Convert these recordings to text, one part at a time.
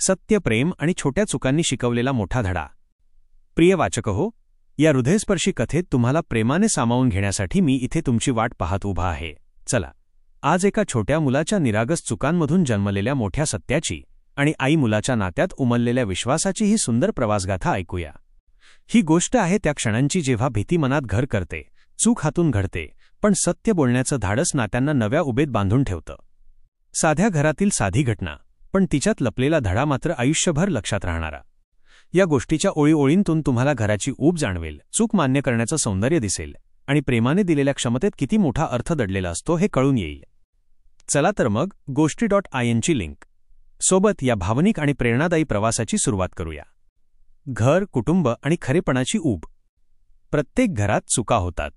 सत्य प्रेम आणि छोट्या चुकांनी शिकवलेला मोठा धडा. प्रिय वाचक हो या हृदयस्पर्शी कथेत तुम्हाला प्रेमाने सामावून घेण्यासाठी मी इथे तुमची वाट पाहत उभा आहे. चला आज एका छोट्या मुलाच्या निरागस चुकांमधून जन्मलेल्या मोठ्या सत्याची आणि आई मुलाच्या नात्यात उमललेल्या विश्वासाची ही सुंदर प्रवासगाथा ऐकूया. ही गोष्ट आहे त्या क्षणांची जेव्हा भीती मनात घर करते चूक हातून घडते पण सत्य बोलण्याचं धाडस नात्यांना नव्या उभेत बांधून ठेवतं. साध्या घरातील साधी घटना. पण तिच्यात लपलेला धडा मात्र आयुष्यभर लक्षात राहणारा. या गोष्टीच्या ओळीओळींतून तुम्हाला घराची ऊब जाणवेल चूक मान्य करण्याचं सौंदर्य दिसेल आणि प्रेमाने दिलेल्या क्षमतेत किती मोठा अर्थ दडलेला असतो हे कळून येईल. चला तर मग गोष्टी डॉट आय एनची लिंक. सोबत या भावनिक आणि प्रेरणादायी प्रवासाची सुरुवात करूया. घर कुटुंब आणि खरेपणाची ऊब. प्रत्येक घरात चुका होतात.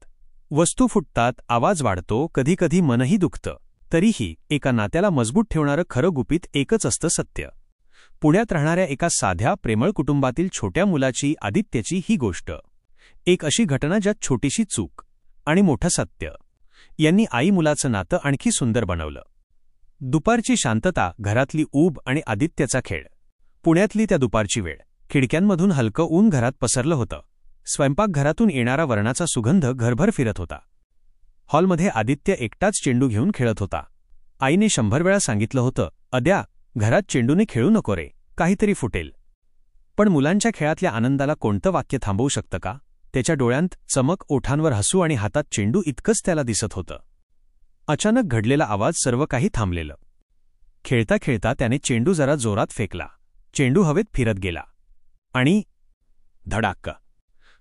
वस्तू फुटतात आवाज वाढतो कधीकधी मनही दुखतं. तरीही एका नात्याला मजबूत ठेवणारं खरं गुपित एकच असतं सत्य. पुण्यात राहणाऱ्या एका साध्या प्रेमळ कुटुंबातील छोट्या मुलाची आदित्यची ही गोष्ट. एक अशी घटना ज्यात छोटीशी चूक आणि मोठं सत्य. यांनी आई मुलाचं नातं आणखी सुंदर बनवलं. दुपारची शांतता घरातली ऊब आणि आदित्यचा खेळ. पुण्यातली त्या दुपारची वेळ. खिडक्यांमधून हलकं ऊन घरात पसरलं होतं. स्वयंपाकघरातून येणारा वर्णाचा सुगंध घरभर फिरत होता. हॉलमध्ये आदित्य एकटाच चेंडू घेऊन खेळत होता. आईने शंभर वेळा सांगितलं होतं अद्या घरात चेंडूने खेळू नको रे काहीतरी फुटेल. पण मुलांच्या खेळातल्या आनंदाला कोणतं वाक्य थांबवू शकतं का? त्याच्या डोळ्यांत चमक ओठांवर हसू आणि हातात चेंडू इतकंच त्याला दिसत होतं. अचानक घडलेला आवाज सर्व काही थांबलेलं. खेळता खेळता त्याने चेंडू जरा जोरात फेकला. चेंडू हवेत फिरत गेला. आणि धडाक्क.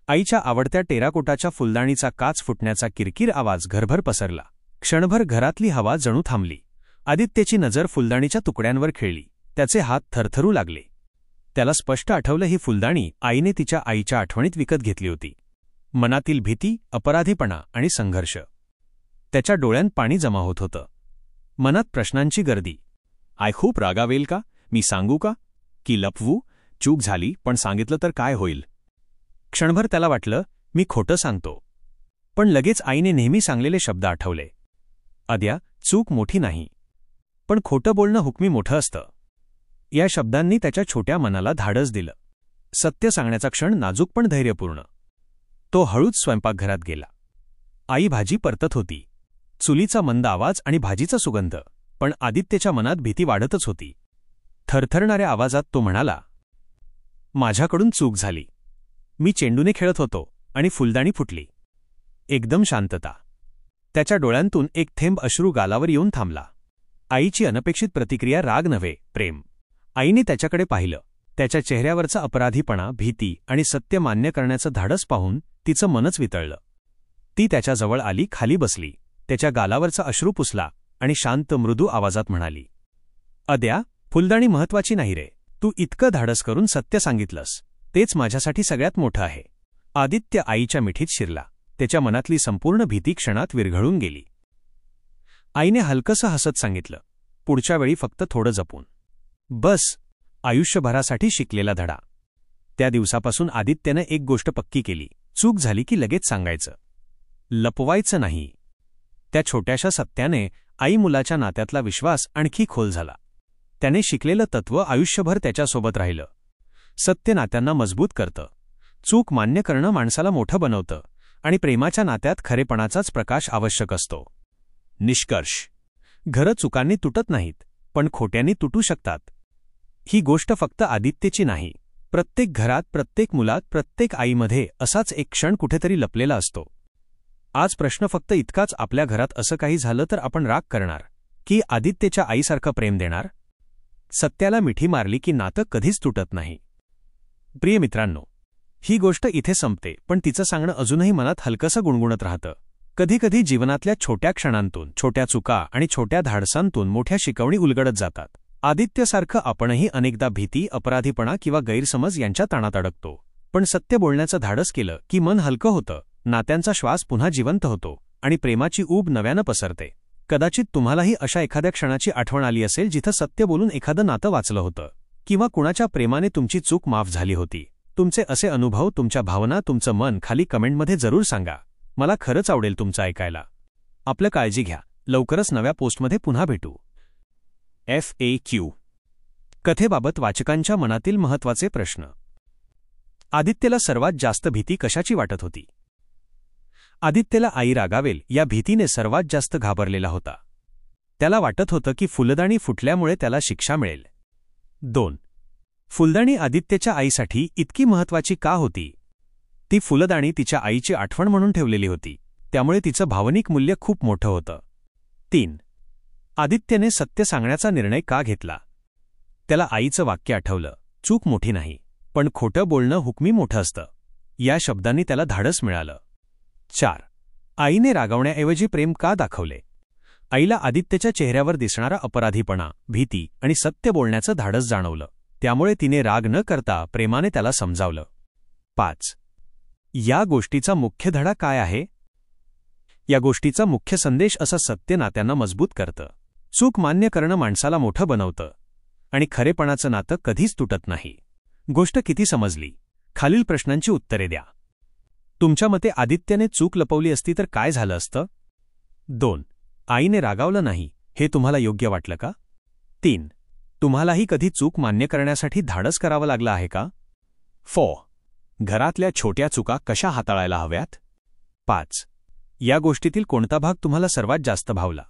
आईच्या आवडत्या टेराकोटाच्या फुलदाणीचा काच फुटण्याचा किरकिर आवाज घरभर पसरला. क्षणभर घरातली हवा जणू थांबली. आदित्यची नजर फुलदाणीच्या तुकड्यांवर खेळली. त्याचे हात थरथरू लागले. त्याला स्पष्ट आठवलं ही फुलदाणी आईने तिच्या आईच्या आठवणीत विकत घेतली होती. मनातील भीती अपराधीपणा आणि संघर्ष. त्याच्या डोळ्यांत पाणी जमा होत होतं. मनात प्रश्नांची गर्दी. आय खूप रागावेल का? मी सांगू का? की लपवू? चूक झाली पण सांगितलं तर काय होईल? क्षणभर त्याला वाटलं मी खोटं सांगतो. पण लगेच आईने नेहमी सांगलेले शब्द आठवले. अद्या चूक मोठी नाही. पण खोटं बोलणं हुकमी मोठं असतं. या शब्दांनी त्याच्या छोट्या मनाला धाडस दिलं. सत्य सांगण्याचा क्षण नाजूक पण धैर्यपूर्ण. तो हळूच स्वयंपाकघरात गेला. आई भाजी परतत होती. चुलीचा मंद आवाज आणि भाजीचा सुगंध पण आदित्यच्या मनात भीती वाढतच होती. थरथरणाऱ्या आवाजात तो म्हणाला माझ्याकडून चूक झाली. मी चेंडूने खेळत होतो आणि फुलदाणी फुटली. एकदम शांतता. त्याच्या डोळ्यांतून एक थेंब अश्रू गालावर येऊन थांबला. आईची अनपेक्षित प्रतिक्रिया राग नव्हे प्रेम. आईने त्याच्याकडे पाहिलं. त्याच्या चेहऱ्यावरचा अपराधीपणा भीती आणि सत्य मान्य करण्याचं धाडस पाहून तिचं मनच वितळलं. ती त्याच्याजवळ आली खाली बसली. त्याच्या गालावरचा अश्रू पुसला आणि शांत मृदू आवाजात म्हणाली अद्या फुलदाणी महत्वाची नाही रे. तू इतकं धाडस करून सत्य सांगितलंस. तेच माझ्यासाठी सगळ्यात मोठं आहे. आदित्य आईच्या मिठीत शिरला. त्याच्या मनातली संपूर्ण भीती क्षणात विरघळून गेली. आईने हलकसं हसत सांगितलं. पुढच्या वेळी फक्त थोडं जपून. बस. आयुष्यभरासाठी शिकलेला धडा. त्या दिवसापासून आदित्यनं एक गोष्ट पक्की केली. चूक झाली की लगेच सांगायचं. लपवायचं नाही. त्या छोट्याशा सत्याने आई मुलाच्या नात्यातला विश्वास आणखी खोल झाला. त्याने शिकलेलं तत्व आयुष्यभर त्याच्यासोबत राहिलं. सत्य नात्यांना मजबूत करतं. चूक मान्य करणं माणसाला मोठं बनवतं आणि प्रेमाच्या नात्यात खरेपणाचाच प्रकाश आवश्यक असतो. निष्कर्ष. घरं चुकांनी तुटत नाहीत पण खोट्यांनी तुटू शकतात. ही गोष्ट फक्त आदित्यची नाही. प्रत्येक घरात प्रत्येक मुलात प्रत्येक आईमध्ये असाच एक क्षण कुठेतरी लपलेला असतो. आज प्रश्न फक्त इतकाच आपल्या घरात असं काही झालं तर आपण राग करणार? की आदित्यच्या आईसारखं प्रेम देणार? सत्याला मिठी मारली की नातं कधीच तुटत नाही. प्रिय मित्रांनो ही गोष्ट इथे संपते पण तिचं सांगणं अजूनही मनात हलकसं गुणगुणत राहतं. कधीकधी जीवनातल्या छोट्या क्षणांतून छोट्या चुका आणि छोट्या धाडसांतून मोठ्या शिकवणी उलगडत जातात. आदित्यसारखं आपणही अनेकदा भीती अपराधीपणा किंवा गैरसमज यांच्या ताणात अडकतो. पण सत्य बोलण्याचं धाडस केलं की मन हलकं होतं नात्यांचा श्वास पुन्हा जिवंत होतो आणि प्रेमाची ऊब नव्यानं पसरते. कदाचित तुम्हालाही अशा एखाद्या क्षणाची आठवण आली असेल जिथं सत्य बोलून एखादं नातं वाचलं होतं. किंवा कुणाच्या प्रेमाने तुमची चूक माफ झाली होती. तुमचे असे अनुभव तुमच्या भावना तुमचं मन खाली कमेंटमध्ये जरूर सांगा. मला खरंच आवडेल तुमचं ऐकायला. आपलं काळजी घ्या. लवकरच नव्या पोस्टमध्ये पुन्हा भेटू. एफ ए क्यू कथेबाबत वाचकांच्या मनातील महत्त्वाचे प्रश्न. आदित्यला सर्वात जास्त भीती कशाची वाटत होती? आदित्यला आई रागावेल या भीतीने सर्वात जास्त घाबरलेला होता. त्याला वाटत होतं की फुलदाणी फुटल्यामुळे त्याला शिक्षा मिळेल. दोन. फुलदाणी आदित्यच्या आईसाठी इतकी महत्वाची का होती? ती फुलदाणी तिच्या आईची आठवण म्हणून ठेवलेली होती. त्यामुळे तिचं भावनिक मूल्य खूप मोठं होतं. तीन. आदित्यने सत्य सांगण्याचा निर्णय का घेतला? त्याला आईचं वाक्य आठवलं. चूक मोठी नाही पण खोटं बोलणं हुकमी मोठं असतं. या शब्दांनी त्याला धाडस मिळालं. चार. आईने रागवण्याऐवजी प्रेम का दाखवले? आईला आदित्यच्या चेहऱ्यावर दिसणारा अपराधीपणा भीती आणि सत्य बोलण्याचं धाडस जाणवलं. त्यामुळे तिने राग न करता प्रेमाने त्याला समजावलं. पाच. या गोष्टीचा मुख्य धडा काय आहे? या गोष्टीचा मुख्य संदेश असं सत्य नात्यांना मजबूत करतं. चूक मान्य करणं माणसाला मोठं बनवतं आणि खरेपणाचं नातं कधीच तुटत नाही. गोष्ट किती समजली? खालील प्रश्नांची उत्तरे द्या. तुमच्या मते आदित्यने चूक लपवली असती तर काय झालं असतं? दोन. आईने रागावलं नाही हे तुम्हाला योग्य वाटलं का? तीन तुम्हालाही कधी चूक मान्य करण्यासाठी धाडस करावं लागलं आहे का? फो घरातल्या छोट्या चुका कशा हाताळायला हव्यात? पाच या गोष्टीतील कोणता भाग तुम्हाला सर्वात जास्त भावला?